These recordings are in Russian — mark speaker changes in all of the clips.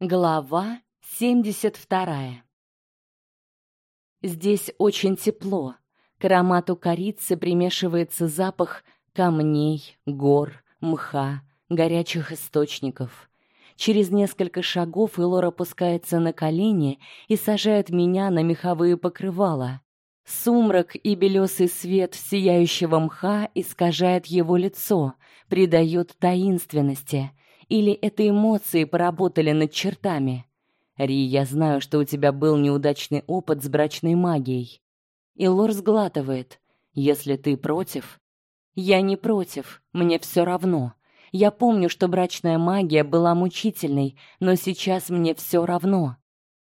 Speaker 1: Глава 72. Здесь очень тепло. К аромату корицы примешивается запах камней, гор, мха, горячих источников. Через несколько шагов Илор опускается на колени и сажает меня на меховые покрывала. Сумрак и белесый свет сияющего мха искажает его лицо, придает таинственности — или это эмоции поработали над чертами? Ри, я знаю, что у тебя был неудачный опыт с брачной магией. И Лор сглатывает. Если ты против, я не против. Мне все равно. Я помню, что брачная магия была мучительной, но сейчас мне все равно.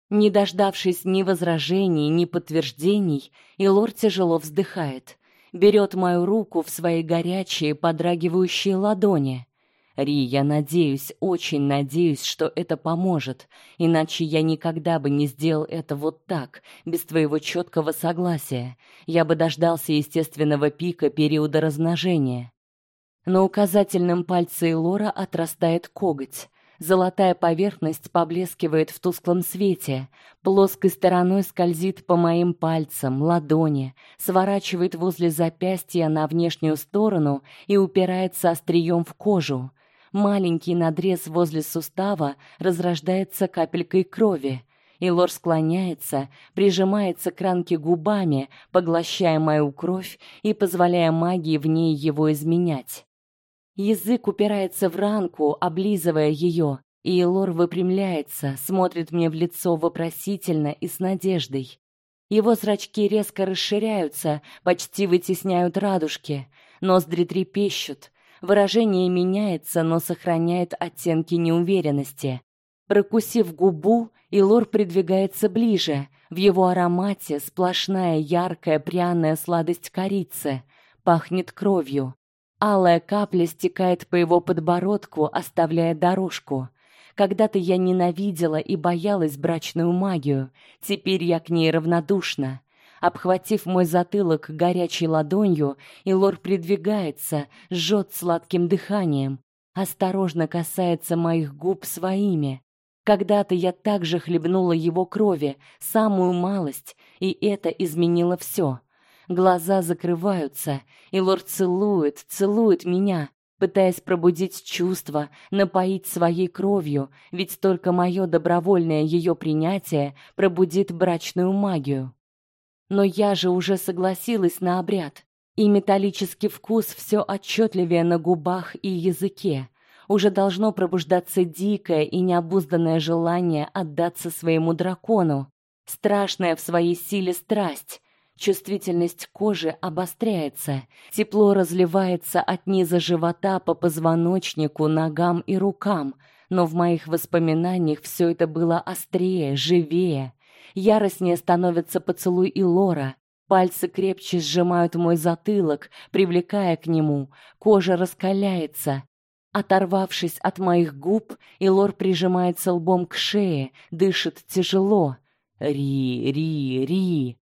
Speaker 1: Не дождавшись ни возражений, ни подтверждений, Илор тяжело вздыхает, берет мою руку в свои горячие, подрагивающие ладони. Ри, я надеюсь, очень надеюсь, что это поможет, иначе я никогда бы не сделал это вот так, без твоего четкого согласия. Я бы дождался естественного пика периода размножения. На указательном пальце Лора отрастает коготь. Золотая поверхность поблескивает в тусклом свете, плоской стороной скользит по моим пальцам, ладони, сворачивает возле запястья на внешнюю сторону и упирается острием в кожу. Маленький надрез возле сустава разрождается капелькой крови. и Лор склоняется, прижимается к ранке губами, поглощая мою кровь и позволяя магии в ней его изменять. Язык упирается в ранку, облизывая ее, и Лор выпрямляется, смотрит мне в лицо вопросительно и с надеждой. Его зрачки резко расширяются, почти вытесняют радужки, ноздри трепещут, Выражение меняется, но сохраняет оттенки неуверенности. Прокусив губу, Илор придвигается ближе. В его аромате сплошная яркая пряная сладость корицы, пахнет кровью. Алая капля стекает по его подбородку, оставляя дорожку. Когда-то я ненавидела и боялась брачную магию, теперь я к ней равнодушна. Обхватив мой затылок горячей ладонью, Илор придвигается, жжет сладким дыханием, осторожно касается моих губ своими. Когда-то я также хлебнула его крови, самую малость, и это изменило все. Глаза закрываются, и лорд целует, целует меня, пытаясь пробудить чувства, напоить своей кровью, ведь только мое добровольное ее принятие пробудит брачную магию. Но я же уже согласилась на обряд, и металлический вкус все отчетливее на губах и языке. Уже должно пробуждаться дикое и необузданное желание отдаться своему дракону, страшная в своей силе страсть. Чувствительность кожи обостряется, тепло разливается от низа живота по позвоночнику, ногам и рукам, но в моих воспоминаниях все это было острее, живее. Яростнее становится поцелуй и Лора. Пальцы крепче сжимают мой затылок, привлекая к нему. Кожа раскаляется. Оторвавшись от моих губ, Илор прижимается лбом к шее, дышит тяжело. Ри, ри, ри.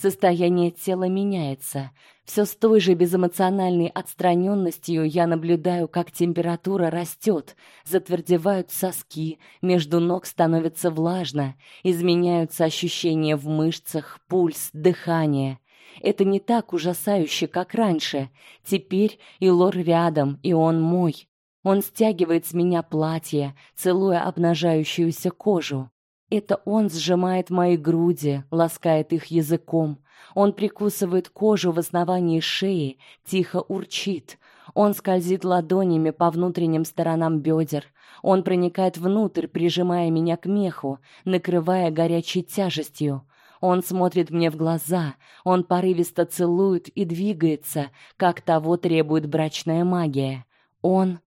Speaker 1: Состояние тела меняется. Все с той же безэмоциональной отстраненностью я наблюдаю, как температура растет, затвердевают соски, между ног становится влажно, изменяются ощущения в мышцах, пульс, дыхание. Это не так ужасающе, как раньше. Теперь и Лор рядом, и он мой. Он стягивает с меня платье, целуя обнажающуюся кожу. Это он сжимает мои груди, ласкает их языком. Он прикусывает кожу в основании шеи, тихо урчит. Он скользит ладонями по внутренним сторонам бедер. Он проникает внутрь, прижимая меня к меху, накрывая горячей тяжестью. Он смотрит мне в глаза, он порывисто целует и двигается, как того требует брачная магия. Он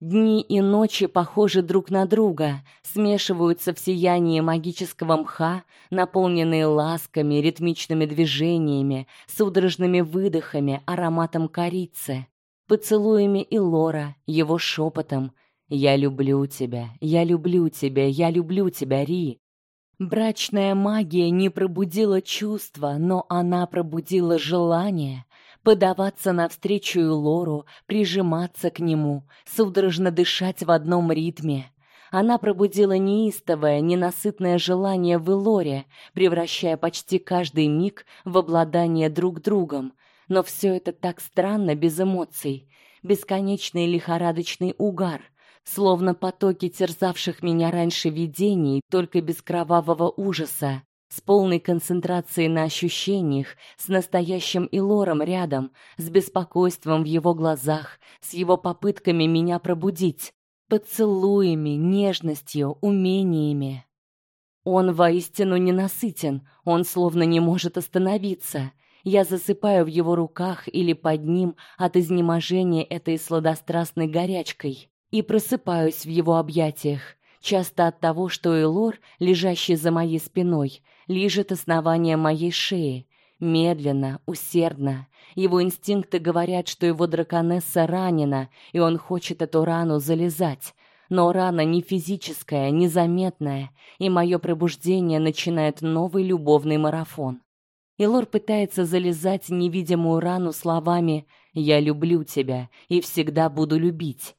Speaker 1: Дни и ночи похожи друг на друга, смешиваются в сиянии магического мха, наполненные ласками, ритмичными движениями, судорожными выдохами, ароматом корицы, поцелуями и лора, его шепотом «Я люблю тебя, я люблю тебя, я люблю тебя, Ри». Брачная магия не пробудила чувства, но она пробудила желание, подаваться навстречу Лору, прижиматься к нему, судорожно дышать в одном ритме. Она пробудила неистовое, ненасытное желание в Элоре, превращая почти каждый миг в обладание друг другом. Но все это так странно без эмоций, бесконечный лихорадочный угар, словно потоки терзавших меня раньше видений, только без кровавого ужаса, с полной концентрацией на ощущениях, с настоящим Илором рядом, с беспокойством в его глазах, с его попытками меня пробудить, поцелуями, нежностью, умениями. Он воистину ненасытен, он словно не может остановиться. Я засыпаю в его руках или под ним от изнеможения этой сладострастной горячкой и просыпаюсь в его объятиях, часто от того, что Элор, лежащий за моей спиной, лижет основание моей шеи, медленно, усердно. Его инстинкты говорят, что его драконесса ранена, и он хочет эту рану залезать. Но рана не физическая, незаметная, и мое пробуждение начинает новый любовный марафон. Илор пытается залезать невидимую рану словами: "Я люблю тебя и всегда буду любить".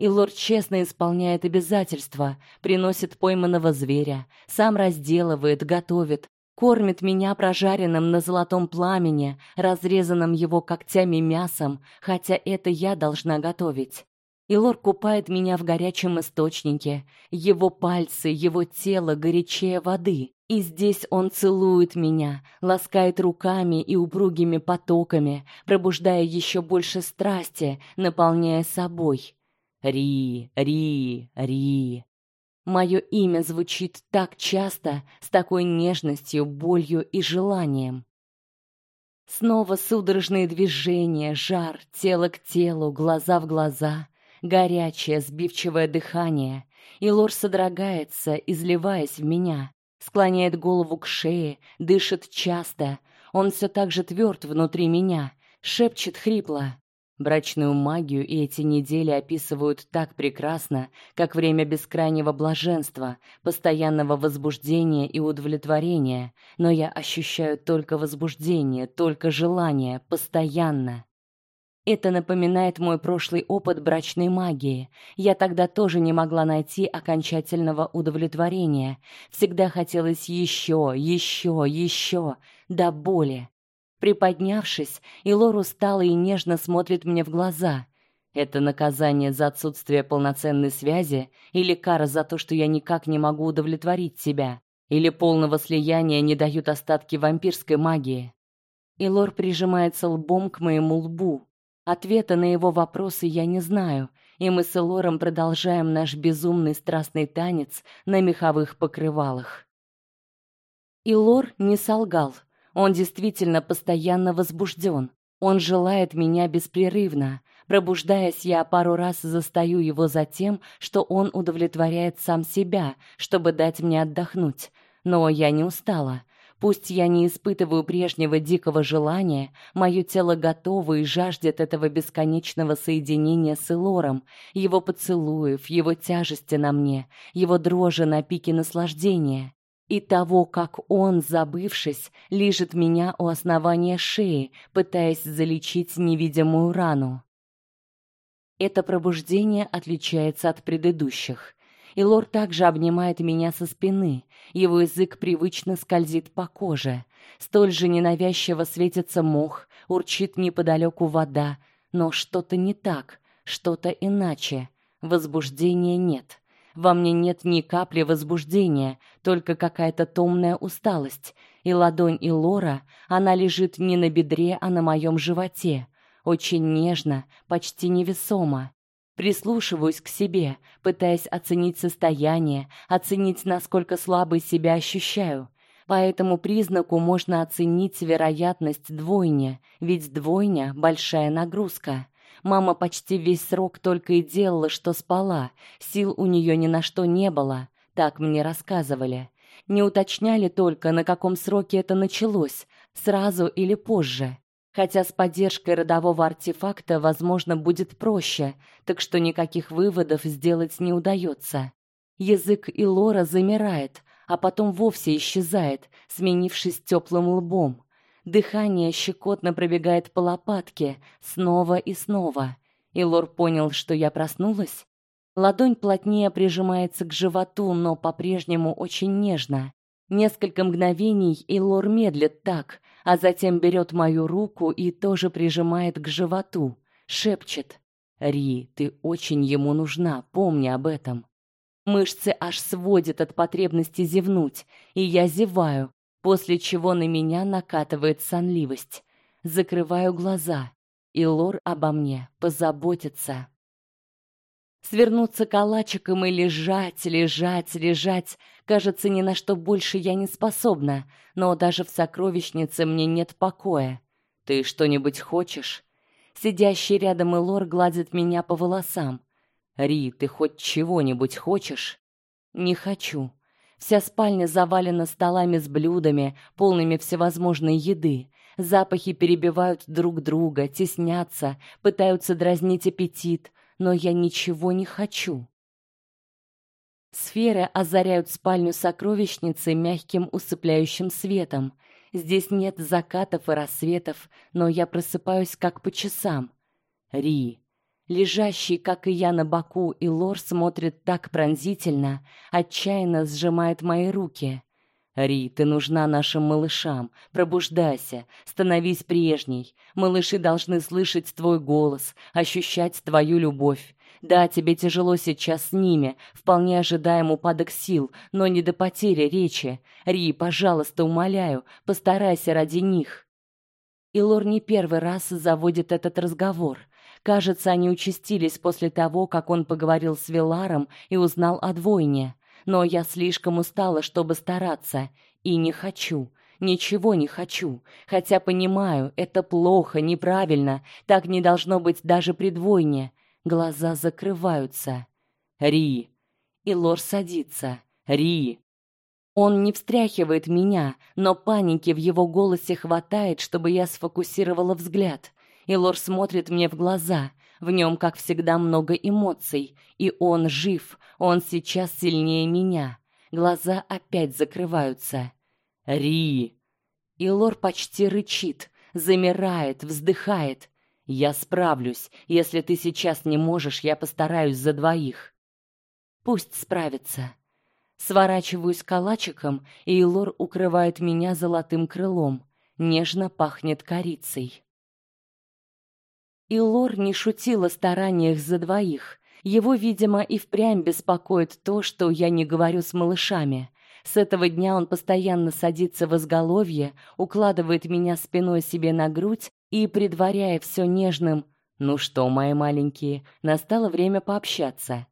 Speaker 1: И лорд честно исполняет обязательства, приносит пойманного зверя, сам разделывает, готовит, кормит меня прожаренным на золотом пламени, разрезанным его когтями мясом, хотя это я должна готовить. И лор купает меня в горячем источнике, его пальцы, его тело горячее воды. И здесь он целует меня, ласкает руками и упругими потоками, пробуждая еще больше страсти, наполняя собой. Ри, Ри, Ри. Мое имя звучит так часто, с такой нежностью, болью и желанием. Снова судорожные движения, жар, тело к телу, глаза в глаза, горячее, сбивчивое дыхание. И Лор содрогается, изливаясь в меня, склоняет голову к шее, дышит часто. Он все так же тверд внутри меня, шепчет хрипло: Брачную магию и эти недели описывают так прекрасно, как время бескрайнего блаженства, постоянного возбуждения и удовлетворения, но я ощущаю только возбуждение, только желание, постоянно. Это напоминает мой прошлый опыт брачной магии. Я тогда тоже не могла найти окончательного удовлетворения. Всегда хотелось еще, еще, еще, до боли. Приподнявшись, Илор устало и нежно смотрит мне в глаза. Это наказание за отсутствие полноценной связи или кара за то, что я никак не могу удовлетворить себя, или полного слияния не дают остатки вампирской магии. Илор прижимается лбом к моему лбу. Ответа на его вопросы я не знаю, и мы с Илором продолжаем наш безумный страстный танец на меховых покрывалах. Илор не солгал. Он действительно постоянно возбужден. Он желает меня беспрерывно. Пробуждаясь, я пару раз застаю его за тем, что он удовлетворяет сам себя, чтобы дать мне отдохнуть. Но я не устала. Пусть я не испытываю прежнего дикого желания, мое тело готово и жаждет этого бесконечного соединения с Элором, его поцелуев, его тяжести на мне, его дрожи на пике наслаждения и того, как он, забывшись, лижет меня у основания шеи, пытаясь залечить невидимую рану. Это пробуждение отличается от предыдущих. И лорд также обнимает меня со спины. Его язык привычно скользит по коже. Столь же ненавязчиво светится мох, урчит неподалеку вода, но что-то не так, что-то иначе. Возбуждения нет. Во мне нет ни капли возбуждения, только какая-то томная усталость. И ладонь Илора, она лежит не на бедре, а на моем животе, очень нежно, почти невесомо. Прислушиваюсь к себе, пытаясь оценить состояние, оценить, насколько слабой себя ощущаю. По этому признаку можно оценить вероятность двойни, ведь двойня большая нагрузка. Мама почти весь срок только и делала, что спала. Сил у нее ни на что не было, так мне рассказывали. Не уточняли только, на каком сроке это началось, сразу или позже. Хотя с поддержкой родового артефакта, возможно, будет проще, так что никаких выводов сделать не удается. Язык Илора замирает, а потом вовсе исчезает, сменившись теплым лбом. Дыхание щекотно пробегает по лопатке снова и снова. И Лор понял, что я проснулась. Ладонь плотнее прижимается к животу, но по-прежнему очень нежно. Несколько мгновений и Лор медлит так, а затем берет мою руку и тоже прижимает к животу, шепчет: "Ри, ты очень ему нужна, помни об этом". Мышцы аж сводят от потребности зевнуть, и я зеваю, после чего на меня накатывает сонливость. Закрываю глаза, и Лор обо мне позаботится. Свернуться калачиком и лежать, лежать, лежать. Кажется, ни на что больше я не способна, но даже в сокровищнице мне нет покоя. Ты что-нибудь хочешь? Сидящий рядом Элор гладит меня по волосам. Ри, ты хоть чего-нибудь хочешь? Не хочу. Вся спальня завалена столами с блюдами, полными всевозможной еды. Запахи перебивают друг друга, теснятся, пытаются дразнить аппетит, но я ничего не хочу. Сферы озаряют спальню сокровищницы мягким усыпляющим светом. Здесь нет закатов и рассветов, но я просыпаюсь как по часам. Ри, лежащий, как и я, на боку, и Лор смотрит так пронзительно, отчаянно сжимает мои руки. Ри, ты нужна нашим малышам. Пробуждайся, становись прежней. Малыши должны слышать твой голос, ощущать твою любовь. Да, тебе тяжело сейчас с ними, вполне ожидаем упадок сил, но не до потери речи. Ри, пожалуйста, умоляю, постарайся ради них. И Лор не первый раз заводит этот разговор. Кажется, они участились после того, как он поговорил с Виларом и узнал о двойне но я слишком устала, чтобы стараться, и не хочу. Ничего не хочу, хотя понимаю, это плохо, неправильно, так не должно быть даже при двойне. Глаза закрываются. Ри. И Лор садится. Ри. Он не встряхивает меня, но паники в его голосе хватает, чтобы я сфокусировала взгляд. И Лор смотрит мне в глаза. В нем, как всегда, много эмоций, и он жив. Он сейчас сильнее меня. Глаза опять закрываются. Ри. И Лор почти рычит, замирает, вздыхает. Я справлюсь. Если ты сейчас не можешь, я постараюсь за двоих. Пусть справится. Сворачиваюсь калачиком, и Лор укрывает меня золотым крылом. Нежно пахнет корицей. И Лор не шутила о стараниях за двоих. Его, видимо, и впрямь беспокоит то, что я не говорю с малышами. С этого дня он постоянно садится в изголовье, укладывает меня спиной себе на грудь и, предваряя все нежным «Ну что, мои маленькие, настало время пообщаться».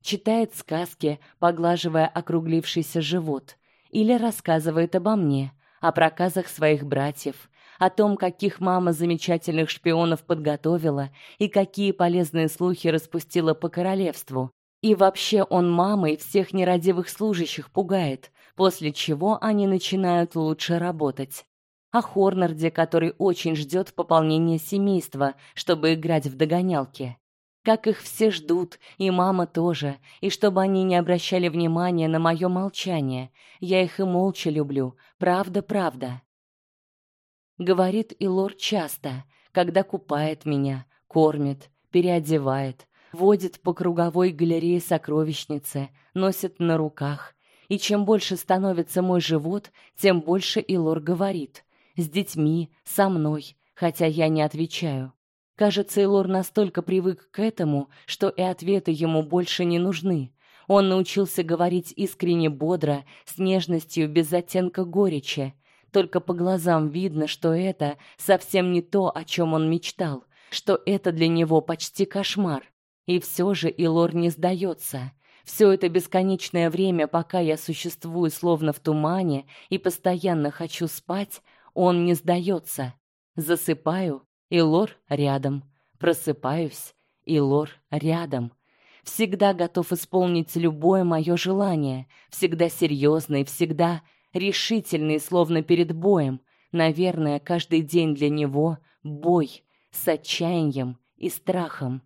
Speaker 1: Читает сказки, поглаживая округлившийся живот, или рассказывает обо мне, о проказах своих братьев, о том, каких мама замечательных шпионов подготовила и какие полезные слухи распустила по королевству. И вообще он мамой всех нерадивых служащих пугает, после чего они начинают лучше работать. О Хорнарде, который очень ждет пополнения семейства, чтобы играть в догонялки. Как их все ждут, и мама тоже, и чтобы они не обращали внимания на мое молчание. Я их и молча люблю, правда-правда говорит Илор часто, когда купает меня, кормит, переодевает, водит по круговой галерее сокровищницы, носит на руках. И чем больше становится мой живот, тем больше Илор говорит: с детьми, со мной, хотя я не отвечаю. Кажется, Илор настолько привык к этому, что и ответы ему больше не нужны. Он научился говорить искренне бодро, с нежностью, без оттенка горечи. Только по глазам видно, что это совсем не то, о чем он мечтал, что это для него почти кошмар. И все же Илор не сдается. Все это бесконечное время, пока я существую словно в тумане и постоянно хочу спать, он не сдается. Засыпаю, Илор рядом. Просыпаюсь, Илор рядом. Всегда готов исполнить любое мое желание, всегда серьезный, всегда решительный, словно перед боем. Наверное, каждый день для него бой с отчаянием и страхом.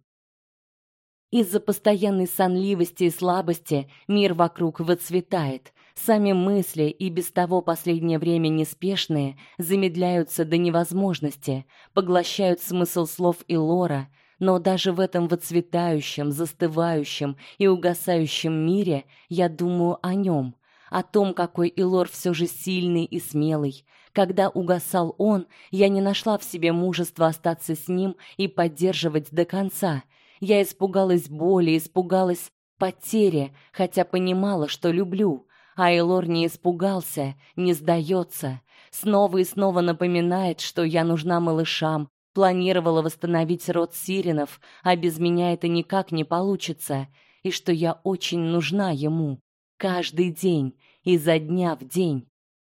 Speaker 1: Из-за постоянной сонливости и слабости мир вокруг выцветает. Сами мысли, и без того последнее время неспешные, замедляются до невозможности, поглощают смысл слов и лора, Но даже в этом выцветающем, застывающем и угасающем мире я думаю о нем, о том, какой Илор все же сильный и смелый. Когда угасал он, я не нашла в себе мужества остаться с ним и поддерживать до конца. Я испугалась боли, испугалась потери, хотя понимала, что люблю. А Элор не испугался, не сдается, снова и снова напоминает, что я нужна малышам, планировала восстановить род Сиренов, а без меня это никак не получится, и что я очень нужна ему каждый день, изо дня в день.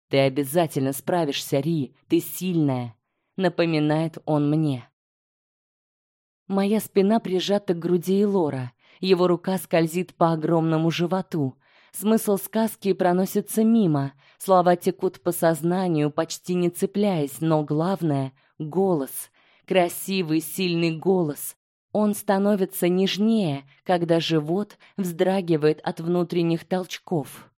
Speaker 1: Ты обязательно справишься, Ри, ты сильная, напоминает он мне. Моя спина прижата к груди Лора, его рука скользит по огромному животу. Смысл сказки проносится мимо, слова текут по сознанию, почти не цепляясь, но главное голос, красивый, сильный голос. Он становится нежнее, когда живот вздрагивает от внутренних толчков.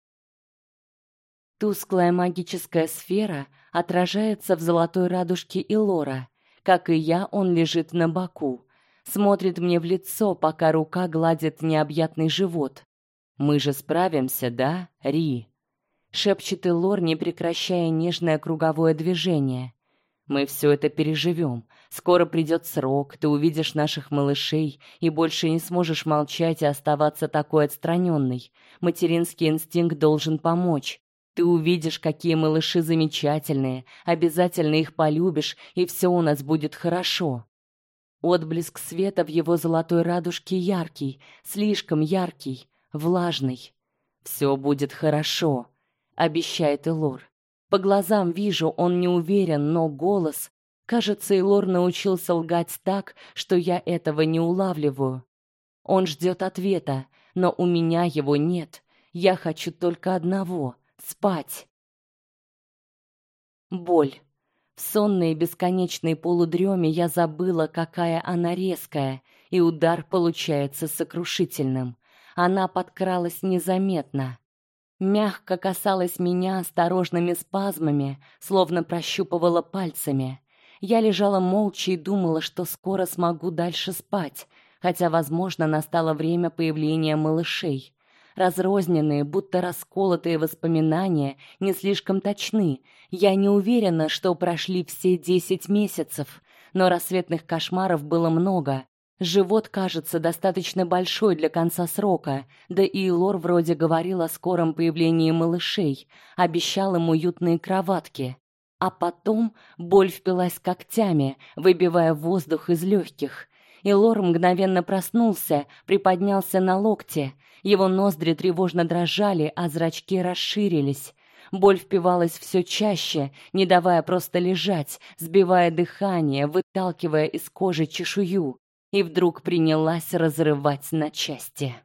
Speaker 1: Тусклая магическая сфера отражается в золотой радужке Илора. Как и я, он лежит на боку, смотрит мне в лицо, пока рука гладит необъятный живот. Мы же справимся, да, Ри? шепчет Илор, не прекращая нежное круговое движение. Мы все это переживем. Скоро придет срок, ты увидишь наших малышей и больше не сможешь молчать и оставаться такой отстраненной. Материнский инстинкт должен помочь. Ты увидишь, какие малыши замечательные, обязательно их полюбишь, и все у нас будет хорошо. Отблеск света в его золотой радужке яркий, слишком яркий влажный. Все будет хорошо, обещает Элор. По глазам вижу, он не уверен, но голос, кажется, Элор научился лгать так, что я этого не улавливаю. Он ждет ответа, но у меня его нет. Я хочу только одного спать. Боль. В сонной бесконечной полудреме я забыла, какая она резкая, и удар получается сокрушительным. Она подкралась незаметно, мягко касалась меня осторожными спазмами, словно прощупывала пальцами. Я лежала молча и думала, что скоро смогу дальше спать, хотя, возможно, настало время появления малышей. Разрозненные, будто расколотые воспоминания не слишком точны. Я не уверена, что прошли все десять месяцев, но рассветных кошмаров было много, Живот кажется достаточно большой для конца срока, да и Лор вроде говорил о скором появлении малышей, обещал им уютные кроватки. А потом боль впилась когтями, выбивая воздух из легких. И Лор мгновенно проснулся, приподнялся на локте. Его ноздри тревожно дрожали, а зрачки расширились. Боль впивалась все чаще, не давая просто лежать, сбивая дыхание, выталкивая из кожи чешую и вдруг принялась разрывать на части.